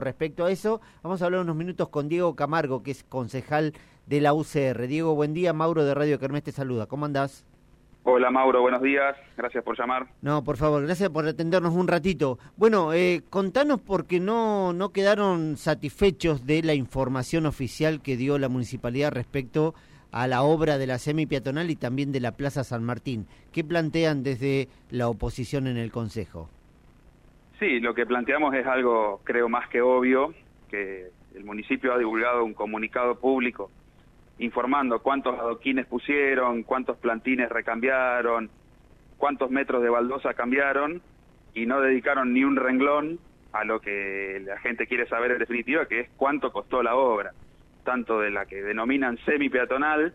respecto a eso. Vamos a hablar unos minutos con Diego Camargo, que es concejal de la UCR. Diego, buen día. Mauro de Radio Kermés te saluda. ¿Cómo andás? Hola Mauro, buenos días. Gracias por llamar. No, por favor, gracias por atendernos un ratito. Bueno, eh, contanos porque no, no quedaron satisfechos de la información oficial que dio la municipalidad respecto a la obra de la semi peatonal y también de la Plaza San Martín. ¿Qué plantean desde la oposición en el Consejo? Sí, lo que planteamos es algo, creo, más que obvio, que el municipio ha divulgado un comunicado público informando cuántos adoquines pusieron, cuántos plantines recambiaron, cuántos metros de baldosa cambiaron y no dedicaron ni un renglón a lo que la gente quiere saber en definitiva, que es cuánto costó la obra, tanto de la que denominan semi-peatonal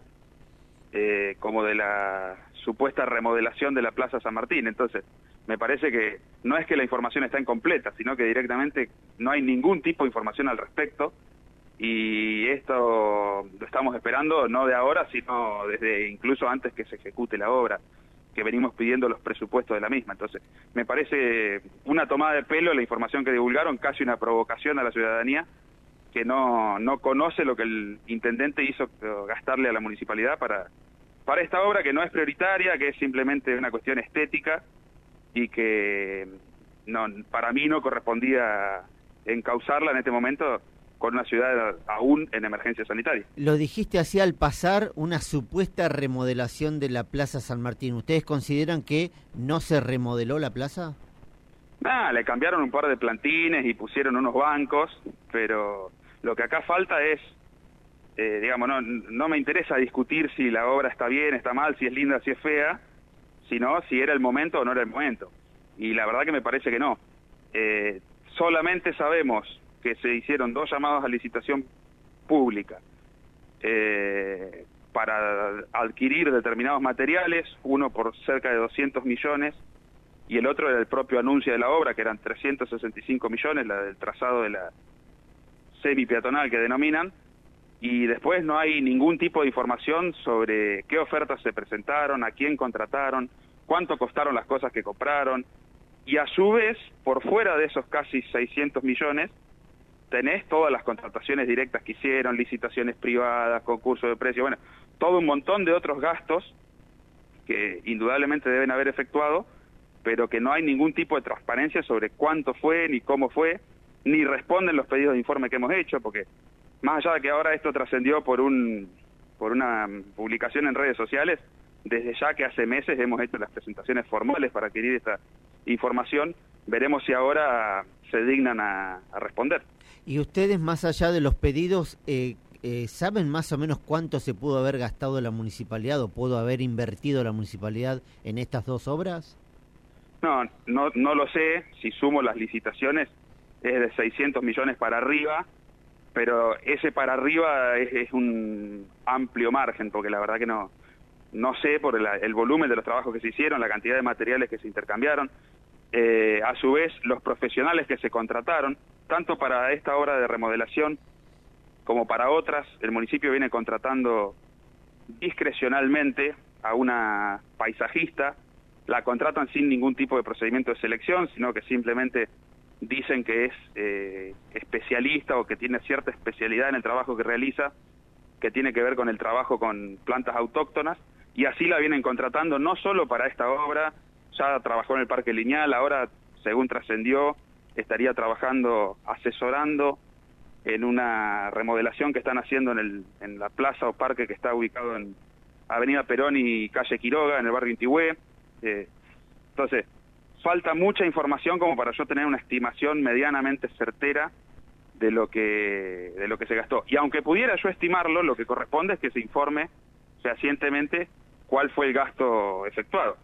eh, como de la supuesta remodelación de la Plaza San Martín. Entonces, me parece que no es que la información está incompleta, sino que directamente no hay ningún tipo de información al respecto y esto lo estamos esperando no de ahora, sino desde incluso antes que se ejecute la obra, que venimos pidiendo los presupuestos de la misma. Entonces, me parece una tomada de pelo la información que divulgaron, casi una provocación a la ciudadanía que no, no conoce lo que el intendente hizo gastarle a la municipalidad para, para esta obra que no es prioritaria, que es simplemente una cuestión estética y que no, para mí no correspondía encauzarla en este momento con una ciudad aún en emergencia sanitaria. Lo dijiste así al pasar una supuesta remodelación de la Plaza San Martín. ¿Ustedes consideran que no se remodeló la plaza? Ah, le cambiaron un par de plantines y pusieron unos bancos, pero lo que acá falta es, eh, digamos, no, no me interesa discutir si la obra está bien, está mal, si es linda, si es fea, sino si era el momento o no era el momento. Y la verdad que me parece que no. Eh, solamente sabemos que se hicieron dos llamados a licitación pública eh, para adquirir determinados materiales, uno por cerca de 200 millones y el otro era el propio anuncio de la obra, que eran 365 millones, la del trazado de la semi-peatonal que denominan, y después no hay ningún tipo de información sobre qué ofertas se presentaron, a quién contrataron, cuánto costaron las cosas que compraron, y a su vez, por fuera de esos casi 600 millones, tenés todas las contrataciones directas que hicieron, licitaciones privadas, concursos de precios, bueno, todo un montón de otros gastos que indudablemente deben haber efectuado, pero que no hay ningún tipo de transparencia sobre cuánto fue, ni cómo fue, ni responden los pedidos de informe que hemos hecho, porque más allá de que ahora esto trascendió por un por una publicación en redes sociales, desde ya que hace meses hemos hecho las presentaciones formales para adquirir esta información, veremos si ahora se dignan a, responder. ¿Y ustedes, más allá de los pedidos, eh, eh, saben más o menos cuánto se pudo haber gastado la municipalidad o pudo haber invertido la municipalidad en estas dos obras? No, no, no lo sé. Si sumo las licitaciones, es de 600 millones para arriba pero ese para arriba es, un amplio margen, porque la verdad que no, no sé por el, volumen de los trabajos que se hicieron, la cantidad de materiales que se intercambiaron, eh, a su vez los profesionales que se contrataron, tanto para esta obra de remodelación como para otras, el municipio viene contratando discrecionalmente a una paisajista, la contratan sin ningún tipo de procedimiento de selección, sino que simplemente dicen que es eh, especialista o que tiene cierta especialidad en el trabajo que realiza, que tiene que ver con el trabajo con plantas autóctonas, y así la vienen contratando no solo para esta obra, ya trabajó en el Parque Lineal, ahora, según trascendió, estaría trabajando, asesorando en una remodelación que están haciendo en, el, en la plaza o parque que está ubicado en Avenida Perón y Calle Quiroga, en el barrio Intigüe. Eh, entonces, falta mucha información como para yo tener una estimación medianamente certera de lo que de lo que se gastó. Y aunque pudiera yo estimarlo, lo que corresponde es que se informe fehacientemente cuál fue el gasto efectuado.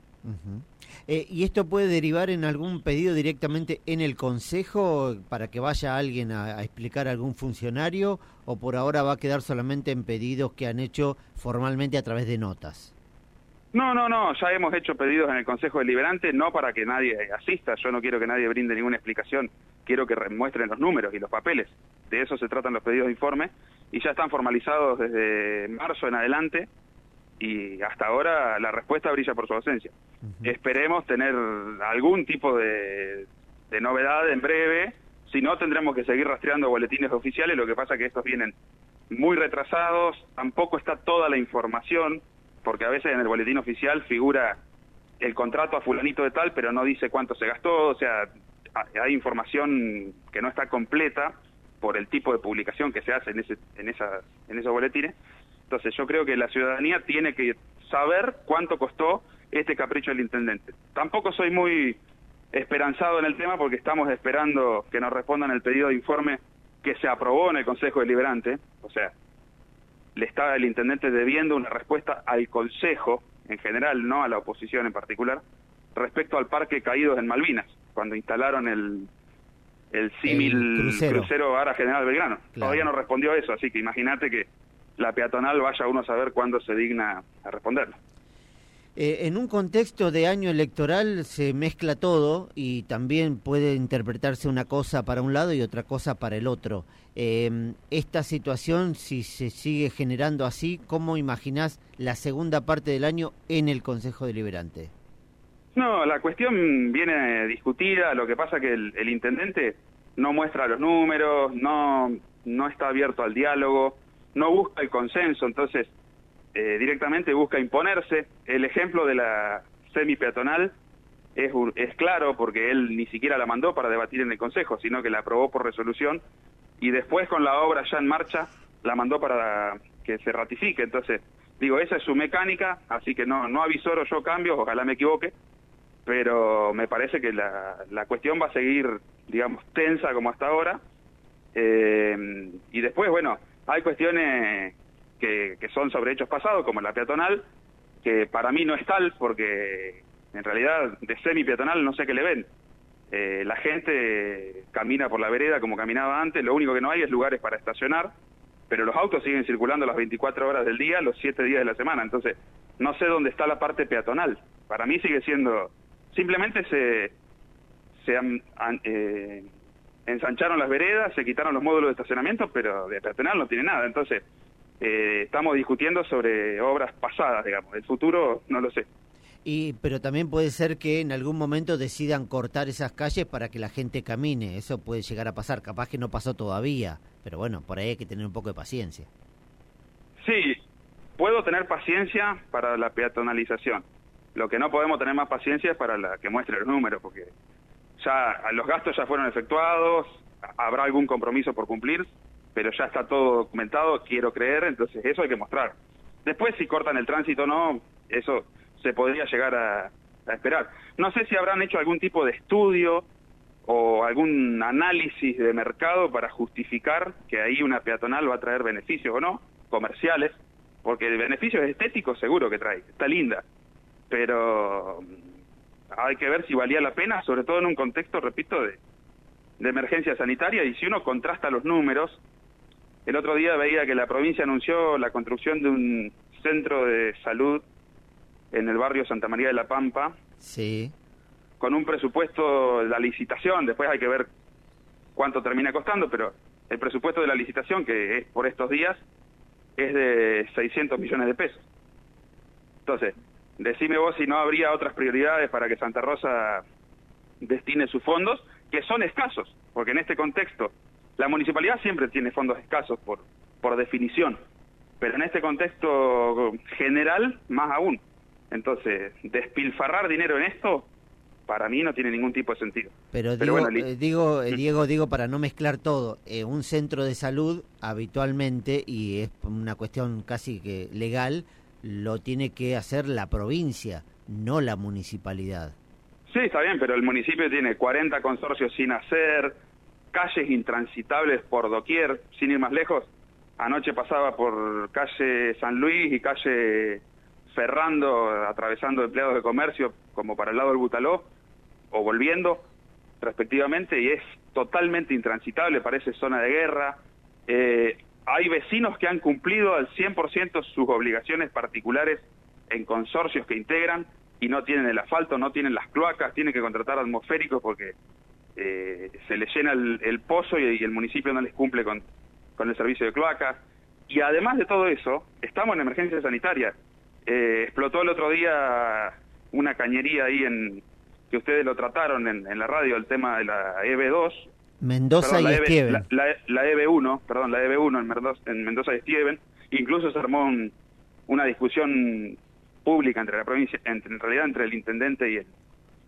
Eh, ¿Y esto puede derivar en algún pedido directamente en el Consejo para que vaya alguien a, a, explicar a algún funcionario o por ahora va a quedar solamente en pedidos que han hecho formalmente a través de notas? No, no, no, ya hemos hecho pedidos en el Consejo Deliberante, no para que nadie asista, yo no quiero que nadie brinde ninguna explicación, quiero que muestren los números y los papeles, de eso se tratan los pedidos de informe, y ya están formalizados desde marzo en adelante, y hasta ahora la respuesta brilla por su ausencia. Esperemos tener algún tipo de, de novedad en breve Si no, tendremos que seguir rastreando boletines oficiales, lo que pasa que estos vienen muy retrasados, tampoco está toda la información, porque a veces en el boletín oficial figura el contrato a fulanito de tal, pero no dice cuánto se gastó, o sea, hay información que no está completa por el tipo de publicación que se hace en, ese, en, esas, en esos boletines. Entonces yo creo que la ciudadanía tiene que saber cuánto costó este capricho del intendente. Tampoco soy muy esperanzado en el tema porque estamos esperando que nos respondan el pedido de informe que se aprobó en el Consejo Deliberante, o sea, le está el intendente debiendo una respuesta al Consejo en general, no a la oposición en particular, respecto al parque caídos en Malvinas, cuando instalaron el, el símil crucero. Ara General Belgrano. Todavía no respondió a eso, así que imagínate que la peatonal vaya uno a saber cuándo se digna a responderlo. Eh, en un contexto de año electoral se mezcla todo y también puede interpretarse una cosa para un lado y otra cosa para el otro. Eh, esta situación, si se sigue generando así, ¿cómo imaginás la segunda parte del año en el Consejo Deliberante? No, la cuestión viene discutida, lo que pasa que el, intendente no muestra los números, no, no está abierto al diálogo, no busca el consenso, entonces eh, directamente busca imponerse. El ejemplo de la semi-peatonal es, es claro porque él ni siquiera la mandó para debatir en el Consejo, sino que la aprobó por resolución y después con la obra ya en marcha la mandó para que se ratifique. Entonces, digo, esa es su mecánica, así que no, no avisoro yo cambios, ojalá me equivoque, pero me parece que la, la cuestión va a seguir, digamos, tensa como hasta ahora. Eh, y después, bueno, hay cuestiones que, son sobre hechos pasados, como la peatonal, que para mí no es tal, porque en realidad de semi-peatonal no sé qué le ven. Eh, la gente camina por la vereda como caminaba antes, lo único que no hay es lugares para estacionar, pero los autos siguen circulando las 24 horas del día, los 7 días de la semana, entonces no sé dónde está la parte peatonal. Para mí sigue siendo, simplemente se, se eh, ensancharon las veredas, se quitaron los módulos de estacionamiento, pero de peatonal no tiene nada, entonces eh, estamos discutiendo sobre obras pasadas, digamos. El futuro no lo sé. Y, pero también puede ser que en algún momento decidan cortar esas calles para que la gente camine. Eso puede llegar a pasar. Capaz que no pasó todavía. Pero bueno, por ahí hay que tener un poco de paciencia. Sí, puedo tener paciencia para la peatonalización. Lo que no podemos tener más paciencia es para la que muestre los números, porque ya los gastos ya fueron efectuados, habrá algún compromiso por cumplir, pero ya está todo documentado, quiero creer, entonces eso hay que mostrar. Después si cortan el tránsito o no, eso se podría llegar a, esperar. No sé si habrán hecho algún tipo de estudio o algún análisis de mercado para justificar que ahí una peatonal va a traer beneficios o no, comerciales, porque beneficios estéticos seguro que trae, está linda, pero hay que ver si valía la pena, sobre todo en un contexto, repito, de emergencia sanitaria, y si uno contrasta los números, el otro día veía que la provincia anunció la construcción de un centro de salud en el barrio Santa María de la Pampa. Sí. Con un presupuesto, de la licitación, después hay que ver cuánto termina costando, pero el presupuesto de la licitación, que es por estos días, es de 600 millones de pesos. Entonces, decime vos si no habría otras prioridades para que Santa Rosa destine sus fondos, que son escasos, porque en este contexto la municipalidad siempre tiene fondos escasos por, por definición, pero en este contexto general más aún. Entonces, despilfarrar dinero en esto, para mí no tiene ningún tipo de sentido. Pero, digo, eh, digo eh, Diego, digo para no mezclar todo, eh, un centro de salud habitualmente, y es una cuestión casi que legal, lo tiene que hacer la provincia, no la municipalidad. Sí, está bien, pero el municipio tiene 40 consorcios sin hacer, calles intransitables por doquier, sin ir más lejos. Anoche pasaba por calle San Luis y calle Ferrando, atravesando empleados de comercio como para el lado del Butaló, o volviendo, respectivamente, y es totalmente intransitable, parece zona de guerra. Eh, hay vecinos que han cumplido al 100% sus obligaciones particulares en consorcios que integran y no tienen el asfalto, no tienen las cloacas, tienen que contratar atmosféricos porque eh, se les llena el, pozo y, el municipio no les cumple con, con el servicio de cloacas. Y además de todo eso, estamos en emergencia sanitaria. Eh, explotó el otro día una cañería ahí en que ustedes lo trataron en, la radio, el tema de la EB2, Mendoza y Estieven. La, la, EB1, perdón, la EB1 en Mendoza, en Mendoza y Estieven. Incluso se armó una discusión pública entre la provincia, entre, en realidad entre el intendente y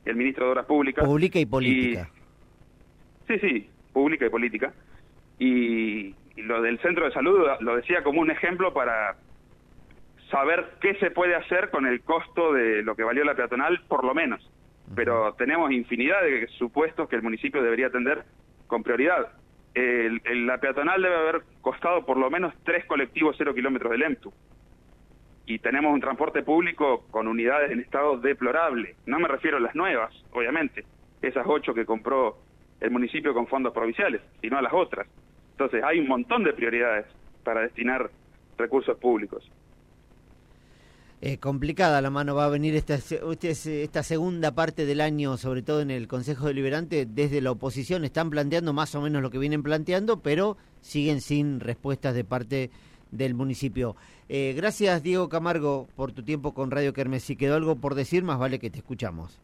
el, ministro de Obras Públicas. Pública y política. Sí, sí, pública y política. Y, y lo del centro de salud lo decía como un ejemplo para saber qué se puede hacer con el costo de lo que valió la peatonal, por lo menos. Pero tenemos infinidad de supuestos que el municipio debería atender con prioridad. El, la peatonal debe haber costado por lo menos tres colectivos cero kilómetros del EMTU. Y tenemos un transporte público con unidades en estado deplorable. No me refiero a las nuevas, obviamente, esas ocho que compró el municipio con fondos provinciales, sino a las otras. Entonces hay un montón de prioridades para destinar recursos públicos. Eh, complicada la mano va a venir esta, esta segunda parte del año, sobre todo en el Consejo Deliberante, desde la oposición están planteando más o menos lo que vienen planteando, pero siguen sin respuestas de parte del municipio. Eh, gracias Diego Camargo por tu tiempo con Radio Kermes. Si quedó algo por decir, más vale que te escuchamos.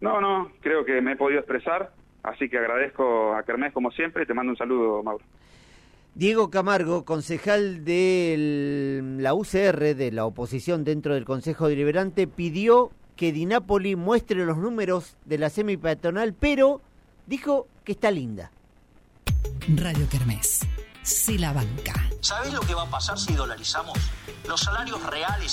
No, no, creo que me he podido expresar, así que agradezco a Kermés como siempre y te mando un saludo, Mauro. Diego Camargo, concejal de la UCR, de la oposición dentro del Consejo Deliberante, pidió que Dinápoli muestre los números de la semipeatonal, pero dijo que está linda. Radio Kermés, si la banca. ¿Sabés lo que va a pasar si dolarizamos? Los salarios reales